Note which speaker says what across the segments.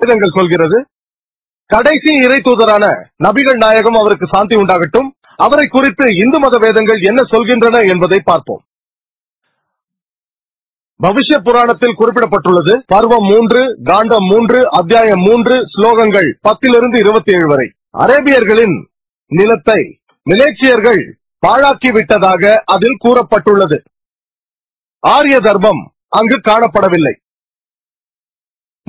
Speaker 1: வேதங்கள் சொல்கிறது கடைசி இறை தூதரான நபிகள் நாயகம் அவருக்கு சாந்தி உண்டாகட்டும். அவரை குறித்து இந்து மத வேதங்கள் என்ன சொல்கின்றன என்பதை பார்ப்போம். பவிஷ்ய புராணத்தில் குறிப்பிடப்பட்டுள்ளது பருவம் மூன்று காண்டம் மூன்று அத்தியாயம் மூன்று ஸ்லோகங்கள் பத்திலிருந்து இருபத்தி ஏழு வரை. அரேபியர்களின் நிலத்தை மிலேச்சியர்கள் பாழாக்கி விட்டதாக அதில் கூறப்பட்டுள்ளது. ஆரிய தர்மம் அங்கு காணப்படவில்லை.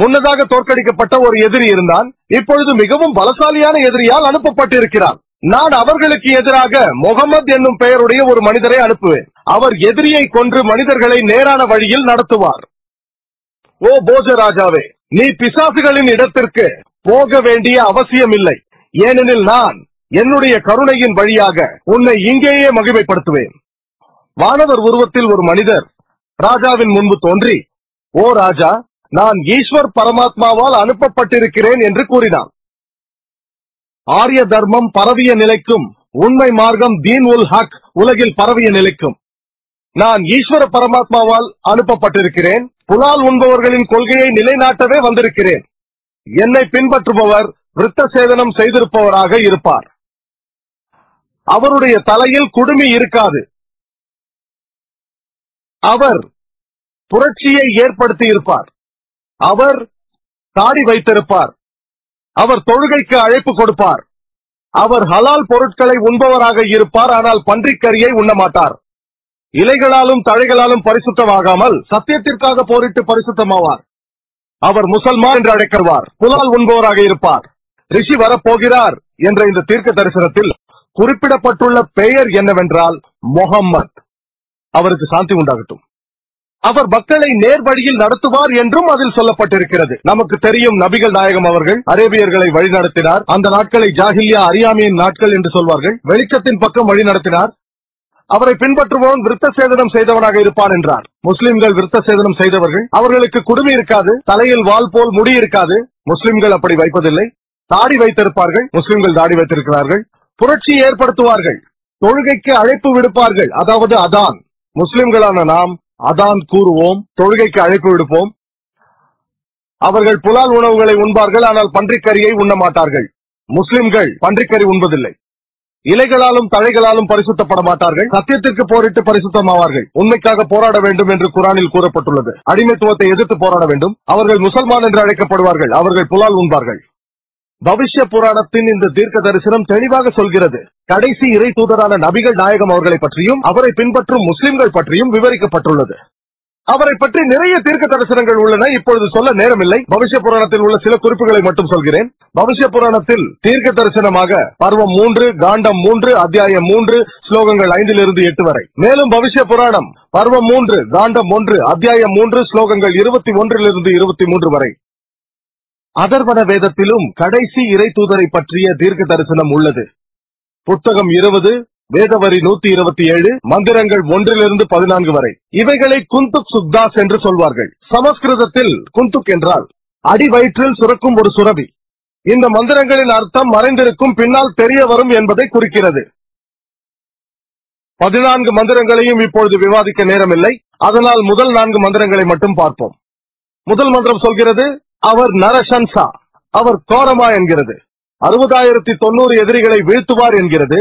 Speaker 1: முன்னதாக தோற்கடிக்கப்பட்ட ஒரு எதிரி இருந்தான் இப்பொழுது மிகவும் பலசாலியான எதிரியால் அனுப்பப்பட்டிருக்கிறான் நான் அவர்களுக்கு எதிராக முகமது என்னும் பெயருடைய ஒரு மனிதரை அனுப்புவேன். அவர் எதிரியை கொன்று மனிதர்களை நேரான வழியில் நடத்துவார். ஓ போஜராஜாவே நீ பிசாசுகளின் இடத்திற்கு போக வேண்டிய அவசியம் இல்லை ஏனெனில் நான் என்னுடைய கருணையின் வழியாக உன்னை இங்கேயே மகிமைப்படுத்துவேன். வானவர் உருவத்தில் ஒரு மனிதர் ராஜாவின் முன்பு தோன்றி ஓ ராஜா நான் ஈஸ்வர் பரமாத்மாவால் அனுப்பப்பட்டிருக்கிறேன் என்று கூறினார் ஆரிய தர்மம் பரவிய நிலைக்கும் உண்மை மார்க்கம் தீன் உல் ஹக் உலகில் பரவிய நிலைக்கும். நான் ஈஸ்வர பரமாத்மாவால் அனுப்பப்பட்டிருக்கிறேன் புலால் உண்பவர்களின் கொள்கையை நிலைநாட்டவே வந்திருக்கிறேன். என்னை பின்பற்றுபவர் விருத்த சேதனம் செய்திருப்பவராக இருப்பார். அவருடைய தலையில் குடுமி இருக்காது. அவர் புரட்சியை ஏற்படுத்தி இருப்பார். அவர் தாடி வைத்திருப்பார். அவர் தொழுகைக்கு அழைப்பு கொடுப்பார். அவர் ஹலால் பொருட்களை உண்பவராக இருப்பார் ஆனால் பன்றிக்கரியை உண்ண மாட்டார் இலைகளாலும் தழைகளாலும் பரிசுத்தமாகாமல் சத்தியத்திற்காக போரிட்டு பரிசுத்தமாவார். அவர் முசல்மான் என்று அழைக்கப்படுவார் புலால் உண்பவராக இருப்பார். ரிஷி வரப்போகிறார் என்ற இந்த தீர்க்க தரிசனத்தில் குறிப்பிடப்பட்டுள்ள பெயர் என்னவென்றால் முகம்மது அவருக்கு சாந்தி உண்டாகட்டும். அவர் மக்களை நேர் வழியில் நடத்துவார் என்றும் அதில் சொல்லப்பட்டிருக்கிறது. நமக்கு தெரியும் நபிகள் நாயகம் அவர்கள் அரேபியர்களை வழிநடத்தினார். அந்த நாட்களை ஜாகில்யா அறியாமையின் நாட்கள் என்று சொல்வார்கள். வெளிச்சத்தின் பக்கம் வழி நடத்தினார் அவரை பின்பற்றுபவன் விருத்த சேதனம் செய்தவனாக இருப்பான் என்றார். முஸ்லிம்கள் விருத்த சேதனம் செய்தவர்கள். அவர்களுக்கு குடுமி இருக்காது தலையில் வால் போல் முடி இருக்காது. முஸ்லிம்கள் அப்படி வைப்பதில்லை. தாடி வைத்திருப்பார்கள் முஸ்லிம்கள் தாடி வைத்திருக்கிறார்கள். புரட்சி ஏற்படுத்துவார்கள். தொழுகைக்கு அழைப்பு விடுப்பார்கள். அதாவது அதான். முஸ்லிம்களான நாம் அதான் கூறுவோம் தொழுகைக்கு அழைப்பு விடுப்போம். அவர்கள் புலால் உணவுகளை உண்பார்கள் ஆனால் பன்றிக்கறியை உண்ண மாட்டார்கள். முஸ்லிம்கள் பன்றிக்கறி உண்பதில்லை. இலைகளாலும் தழைகளாலும் பரிசுத்தப்பட மாட்டார்கள். சத்தியத்திற்கு போரிட்டு பரிசுத்தமாவார்கள். உண்மைக்காக போராட வேண்டும் என்று குரானில் கூறப்பட்டுள்ளது. அடிமைத்துவத்தை எதிர்த்து போராட வேண்டும். அவர்கள் முசல்மான் என்று அழைக்கப்படுவார்கள். அவர்கள் புலால் உண்பார்கள். பவிஷ்ய புராணத்தின் இந்த தீர்க்க தரிசனம் தெளிவாக சொல்கிறது. கடைசி இறை தூதரான நபிகள் நாயகம் அவர்களை பற்றியும் அவரை பின்பற்றும் முஸ்லிம்கள் பற்றியும் விவரிக்கப்பட்டுள்ளது. அவரை பற்றி நிறைய தீர்க்க தரிசனங்கள் உள்ளன. இப்பொழுது சொல்ல நேரமில்லை. பவிஷ்ய புராணத்தில் உள்ள சில குறிப்புகளை மட்டும் சொல்கிறேன். பவிஷ்ய புராணத்தில் தீர்க்க தரிசனமாக பருவம் மூன்று காண்டம் மூன்று அத்தியாயம் மூன்று ஸ்லோகங்கள் ஐந்திலிருந்து எட்டு வரை. மேலும் பவிஷ்ய புராணம் பருவம் மூன்று காண்டம் ஒன்று அத்தியாயம் மூன்று ஸ்லோகங்கள் இருபத்தி ஒன்றிலிருந்து இருபத்தி மூன்று வரை. அதர்வன வேதத்திலும் கடைசி இறை தூதரை பற்றிய தீர்க்க தரிசனம் உள்ளது. புத்தகம் இருபது வேதவரி நூத்தி இருபத்தி ஏழு மந்திரங்கள் ஒன்றிலிருந்து பதினான்கு வரை. இவைகளை குந்துக் சுக்தாஸ் என்று சொல்வார்கள். சமஸ்கிருதத்தில் குந்துக் என்றால் அடி வயிற்றில் சுரக்கும் ஒரு சுரபி. இந்த மந்திரங்களின் அர்த்தம் மறைந்திருக்கும் பின்னால் தெரிய வரும் என்பதை குறிக்கிறது. பதினான்கு மந்திரங்களையும் இப்பொழுது விவாதிக்க நேரமில்லை. அதனால் முதல் நான்கு மந்திரங்களை மட்டும் பார்ப்போம். முதல் மந்திரம் சொல்கிறது அவர் நரசன்சா அவர் கோரமா என்கிறது. அறுபதாயிரத்தி தொண்ணூறு எதிரிகளை வீழ்த்துவார் என்கிறது.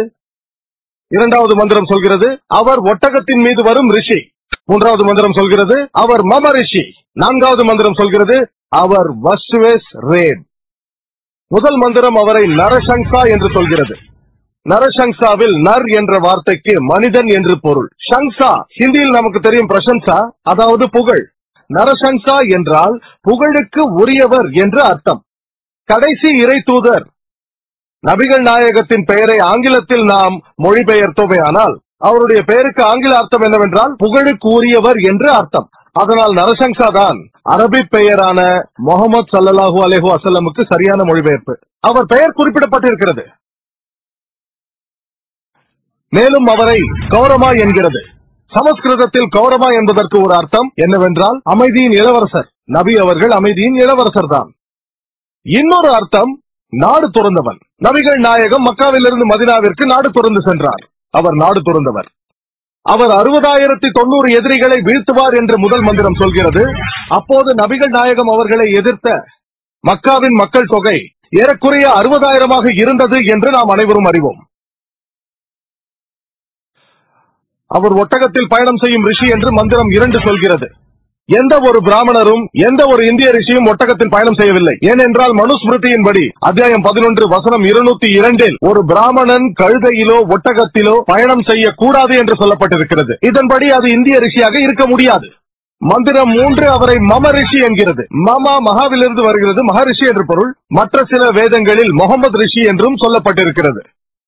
Speaker 1: இரண்டாவது மந்திரம் சொல்கிறது அவர் ஒட்டகத்தின் மீது வரும் ரிஷி. மூன்றாவது மந்திரம் சொல்கிறது அவர் மம ரிஷி. நான்காவது மந்திரம் சொல்கிறது அவர் வஸ்வேஸ் ரேட் முதல் மந்திரம் அவரை நரசங்சா என்று சொல்கிறது. நரசங்சாவில் நர் என்ற வார்த்தைக்கு மனிதன் என்று பொருள். ஷங்சா ஹிந்தியில் நமக்கு தெரியும் பிரசன்சா அதாவது புகழ். நரசங்சா என்றால் புகழுக்கு உரியவர் என்று அர்த்தம். கடைசி இறை தூதர். நபிகள் நாயகத்தின் பெயரை ஆங்கிலத்தில் நாம் மொழிபெயர்த்தோமே ஆனால் அவருடைய பெயருக்கு ஆங்கில அர்த்தம் என்னவென்றால் புகழுக்கு உரியவர் என்று அர்த்தம். அதனால் நரசங்சா தான் அரபி பெயரான முகமது சல்லல்லாஹு அலேஹு அசலமுக்கு சரியான மொழிபெயர்ப்பு. அவர் பெயர் குறிப்பிடப்பட்டிருக்கிறது. மேலும் அவரை கௌரமா என்கிறது. சமஸ்கிருதத்தில் கௌரவா என்பதற்கு ஒரு அர்த்தம் என்னவென்றால் அமைதியின் இளவரசர். நபி அவர்கள் அமைதியின் இளவரசர் தான் இன்னொரு அர்த்தம் நாடு துறந்தவன். நபிகள் நாயகம் மக்காவிலிருந்து மதினாவிற்கு நாடு துறந்து சென்றார். அவர் நாடு துறந்தவர். அவர் அறுபதாயிரத்தி தொண்ணூறு எதிரிகளை வீழ்த்துவார் என்று முதல் மந்திரம் சொல்கிறது. அப்போது நபிகள் நாயகம் அவர்களை எதிர்த்த மக்காவின் மக்கள் தொகை ஏறக்குறைய அறுபதாயிரமாக இருந்தது என்று நாம் அனைவரும் அறிவோம். அவர் ஒட்டகத்தில் பயணம் செய்யும் ரிஷி என்று மந்திரம் இரண்டு சொல்கிறது. எந்த ஒரு பிராமணரும் எந்த ஒரு இந்திய ரிஷியும் ஒட்டகத்தில் பயணம் செய்யவில்லை. ஏனென்றால் மனுஸ்மிருதியின்படி அத்தியாயம் பதினொன்று வசனம் இருநூத்தி இரண்டில் ஒரு பிராமணன் கழுதையிலோ ஒட்டகத்திலோ பயணம் செய்யக்கூடாது என்று சொல்லப்பட்டிருக்கிறது. இதன்படி அது இந்திய ரிஷியாக இருக்க முடியாது. மந்திரம் மூன்று அவரை மம ரிஷி என்கிறது. மமா மகாவிலிருந்து வருகிறது மகரிஷி என்று பொருள். மற்ற சில வேதங்களில் முகமது ரிஷி என்றும் சொல்லப்பட்டிருக்கிறது.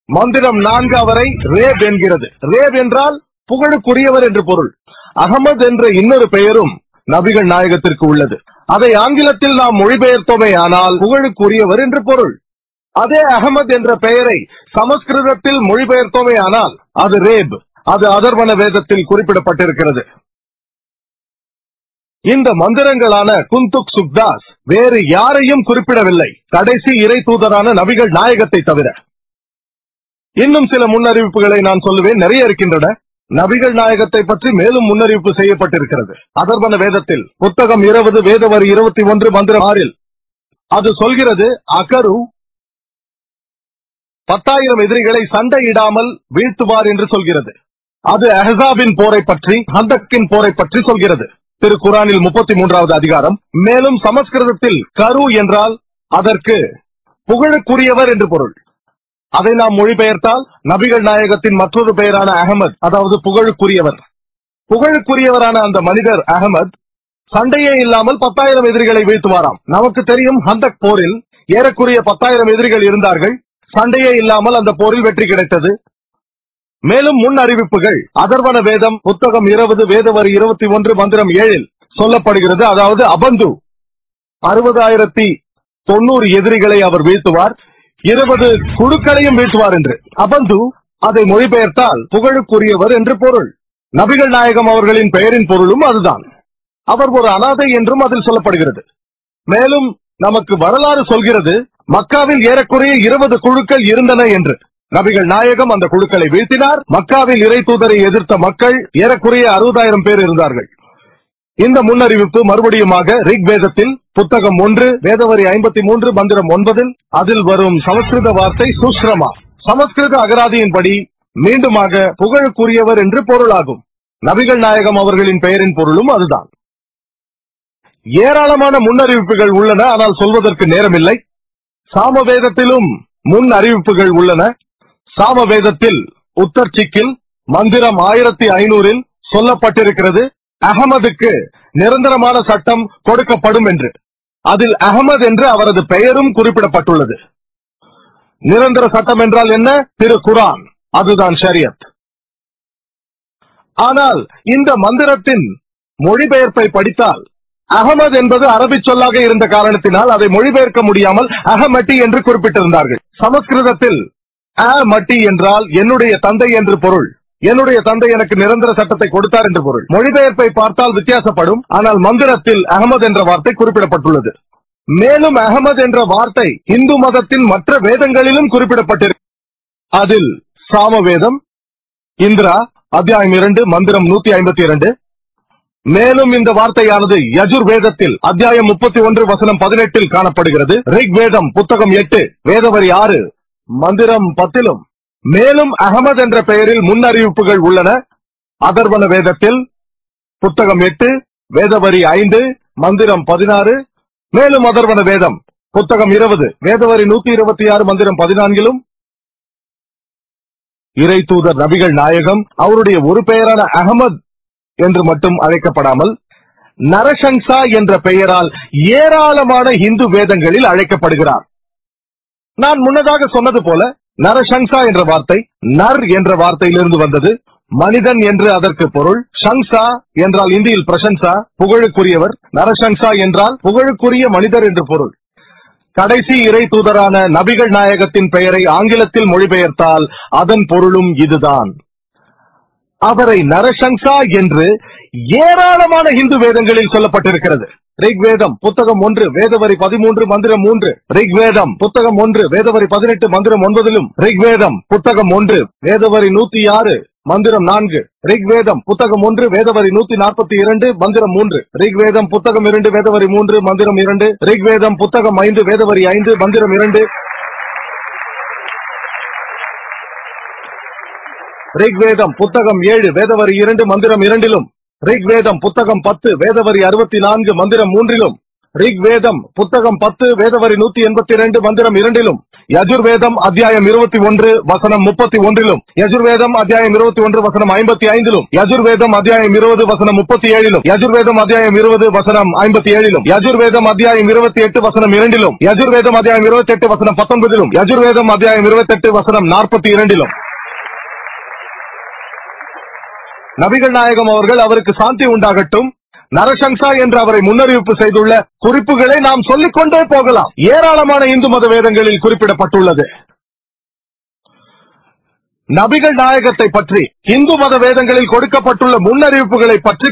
Speaker 1: மந்திரம் நான்கு அவரை ரேப் என்கிறது. ரேப் என்றால் புகழுக்குரியவர் என்று பொருள். அகமது என்ற இன்னொரு பெயரும் நபிகள் நாயகத்திற்கு உள்ளது. அதை ஆங்கிலத்தில் நாம் மொழிபெயர்த்தோமே ஆனால் புகழுக்குரியவர் என்று பொருள். அதே அகமது என்ற பெயரை சமஸ்கிருதத்தில் மொழிபெயர்த்தோமே ஆனால் அது ரேப் அது அதர்வன வேதத்தில் குறிப்பிடப்பட்டிருக்கிறது. இந்த மந்திரங்களான குந்துக் சுக்தாஸ் வேறு யாரையும் குறிப்பிடவில்லை. கடைசி இறை தூதரான நபிகள் நாயகத்தை தவிர. இன்னும் சில முன்னறிவிப்புகளை நான் சொல்லுவேன். நிறைய இருக்கின்றன. நபிகள் நாயகத்தை பற்றி மேலும் முன்னறிவிப்பு செய்யப்பட்டிருக்கிறது. அதர்வன வேதத்தில் புத்தகம் இருபது வேதவரி இருபத்தி ஒன்று மந்திரம் ஆறில் அது சொல்கிறது அகரு பத்தாயிரம் எதிரிகளை சண்டையிடாமல் வீழ்த்துவார் என்று சொல்கிறது. அது அஹசாபின் போரை பற்றி ஹந்தக்கின் போரை பற்றி சொல்கிறது. திரு குரானில் முப்பத்தி மூன்றாவது அதிகாரம். மேலும் சமஸ்கிருதத்தில் கரு என்றால் அதற்கு புகழுக்குரியவர் என்று பொருள். அதை நாம் மொழிபெயர்த்தால் நபிகள் நாயகத்தின் மற்றொரு பெயரான அகமது அதாவது புகழுக்குரியவர். புகழுக்குரியவரான அந்த மனிதர் அகமது சண்டையே இல்லாமல் பத்தாயிரம் எதிரிகளை வீழ்த்துவாராம். நமக்கு தெரியும் ஹந்தக் போரில் ஏறக்குரிய பத்தாயிரம் எதிரிகள் இருந்தார்கள். சண்டையே இல்லாமல் அந்த போரில் வெற்றி கிடைத்தது. மேலும் முன் அறிவிப்புகள் அதர்வன வேதம் புத்தகம் இருபது வேதவரி இருபத்தி ஒன்று மந்திரம் ஏழில் சொல்லப்படுகிறது. அதாவது அபந்து அறுபதாயிரத்தி தொண்ணூறு எதிரிகளை அவர் வீழ்த்துவார். இருபது குழுக்களையும் வீழ்த்துவார் என்று. அபந்து அதை மொழிபெயர்த்தால் புகழுக்குரியவர் என்று பொருள். நபிகள் நாயகம் அவர்களின் பெயரின் பொருளும் அதுதான். அவர் ஒரு அனாதை என்றும் அதில் சொல்லப்படுகிறது. மேலும் நமக்கு வரலாறு சொல்கிறது மக்காவில் ஏறக்குறைய இருபது குழுக்கள் இருந்தன என்று. நபிகள் நாயகம் அந்த குழுக்களை வீழ்த்தினார். மக்காவில் இறை தூதரை எதிர்த்த மக்கள் ஏறக்குறைய அறுபதாயிரம் பேர் இருந்தார்கள். இந்த முன்னறிவிப்பு மறுபடியுமாக ரிக் வேதத்தில் புத்தகம் ஒன்று வேதவரி ஐம்பத்தி மூன்று மந்திரம் ஒன்பதில் அதில் வரும் சமஸ்கிருத வார்த்தை சுஸ்ரமா சமஸ்கிருத அகராதியின்படி மீண்டுமாக புகழுக்குரியவர் என்று பொருளாகும். நபிகள் நாயகம் அவர்களின் பெயரின் பொருளும் அதுதான். ஏராளமான முன்னறிவிப்புகள் உள்ளன ஆனால் சொல்வதற்கு நேரமில்லை. சாமவேதத்திலும் முன் அறிவிப்புகள் உள்ளன. சாமவேதத்தில் உத்தர்ச்சிக்கில் மந்திரம் ஆயிரத்தி ஐநூறில் சொல்லப்பட்டிருக்கிறது. அகமதுக்கு நிரந்தரமான சட்டம் கொடுக்கப்படும் என்று. அதில் அகமது என்று அவரது பெயரும் குறிப்பிடப்பட்டுள்ளது. நிரந்தர சட்டம் என்றால் என்ன? திரு குரான். அதுதான் ஷரியத். ஆனால் இந்த மந்திரத்தின் மொழிபெயர்ப்பை படித்தால் அகமது என்பது அரபி சொல்லாக இருந்த காரணத்தினால் அதை மொழிபெயர்க்க முடியாமல் அகமட்டி என்று குறிப்பிட்டிருந்தார்கள். சமஸ்கிருதத்தில் அ மட்டி என்றால் என்னுடைய தந்தை என்று பொருள். என்னுடைய தந்தை எனக்கு நிரந்தர சட்டத்தை கொடுத்தார் என்று பொருள். மொழிபெயர்ப்பை பார்த்தால் வித்தியாசப்படும். ஆனால் மந்திரத்தில் அகமது என்ற வார்த்தை குறிப்பிடப்பட்டுள்ளது. மேலும் அகமது என்ற வார்த்தை இந்து மதத்தின் மற்ற வேதங்களிலும் குறிப்பிடப்பட்டிருக்கு. அதில் சாமவேதம் இந்திரா அத்தியாயம் இரண்டு மந்திரம் நூத்தி ஐம்பத்தி இரண்டு மேலும் இந்த வார்த்தையானது யஜுர் வேதத்தில் அத்தியாயம் முப்பத்தி ஒன்று வசனம் பதினெட்டில் காணப்படுகிறது. ரிக் வேதம் புத்தகம் எட்டு வேதவரி ஆறு மந்திரம் பத்திலும். மேலும் அகமது என்ற பெயரில் முன்னறிவிப்புகள் உள்ளன. அதர்வன வேதத்தில் புத்தகம் எட்டு வேதவரி ஐந்து மந்திரம் பதினாறு. மேலும் அதர்வன வேதம் புத்தகம் இருபது வேதவரி நூத்தி இருபத்தி ஆறு மந்திரம் பதினான்கிலும். இறை தூதர் நபிகள் நாயகம் அவருடைய ஒரு பெயரான அகமது என்று மட்டும் அழைக்கப்படாமல் நரசங்சா என்ற பெயரால் ஏராளமான இந்து வேதங்களில் அழைக்கப்படுகிறார். நான் முன்னதாக சொன்னது போல நரசங்சா என்ற வார்த்தை நர் என்ற வார்த்தையிலிருந்து வந்தது. மனிதன் என்று அதற்கு பொருள். சங்சா என்றால் இந்தியில் பிரசன்சா புகழுக்குரியவர். நரசங்சா என்றால் புகழுக்குரிய மனிதர் என்று பொருள். கடைசி இறை தூதரான நபிகள் நாயகத்தின் பெயரை ஆங்கிலத்தில் மொழிபெயர்த்தால் அதன் பொருளும் இதுதான். அவரை நரசங்சா என்று ஏராளமான இந்து வேதங்களில் சொல்லப்பட்டிருக்கிறது. ரிக்வேதம் புத்தகம் ஒன்று வேதவரி பதிமூன்று மந்திரம் மூன்று. ரிக்வேதம் புத்தகம் ஒன்று வேதவரி பதினெட்டு மந்திரம் ஒன்பதிலும். ரிக்வேதம் புத்தகம் ஒன்று வேதவரி நூத்தி ஆறு மந்திரம் நான்கு. ரிக்வேதம் புத்தகம் ஒன்று வேதவரி நூத்தி நாற்பத்தி இரண்டு மந்திரம் மூன்று. ரிக்வேதம் புத்தகம் இரண்டு வேதவரி மூன்று மந்திரம் இரண்டு. ரிக்வேதம் புத்தகம் ஐந்து வேதவரி ஐந்து மந்திரம் இரண்டு. ரிக்வேதம் புத்தகம் ஏழு வேதவரி இரண்டு மந்திரம் இரண்டிலும். ரிக்வேதம் புத்தகம் பத்து வேதவரி அறுபத்தி நான்கு மந்திரம் மூன்றிலும். ரிக்வேதம் புத்தகம் பத்து வேதவரி நூத்தி எண்பத்தி இரண்டு மந்திரம் இரண்டிலும். யஜுர்வேதம் அத்தியாயம் இருபத்தி ஒன்று வசனம் முப்பத்தி ஒன்றிலும். யஜுர்வேதம் அத்தியாயம் இருபத்தி ஒன்று வசனம் ஐம்பத்தி ஐந்திலும். யஜுர்வேதம் அத்தியாயம் இருபது வசனம் முப்பத்தி ஏழிலும். யஜுர்வேதம் அத்தியாயம் இருபது வசனம் ஐம்பத்தி ஏழிலும். யஜுர்வேதம் அத்தியாயம் இருபத்தி எட்டு வசனம் இரண்டிலும். யஜுர்வேதம் அத்தியாயம் இருபத்தி எட்டு வசனம் பத்தொன்பதிலும். யஜுர்வேதம் அத்தியாயம் இருபத்தி எட்டு வசனம் நாற்பத்தி இரண்டிலும். நபிகள் நாயகம் அவர்கள் அவருக்கு சாந்தி உண்டாகட்டும். நரசங்சா என்று அவரை முன்னறிவிப்பு செய்துள்ள குறிப்புகளை நாம் சொல்லிக் கொண்டே போகலாம். ஏராளமான இந்து மத வேதங்களில் குறிப்பிடப்பட்டுள்ளது. நபிகள் நாயகத்தை பற்றி இந்து மத வேதங்களில் கொடுக்கப்பட்டுள்ள முன்னறிவிப்புகளை பற்றி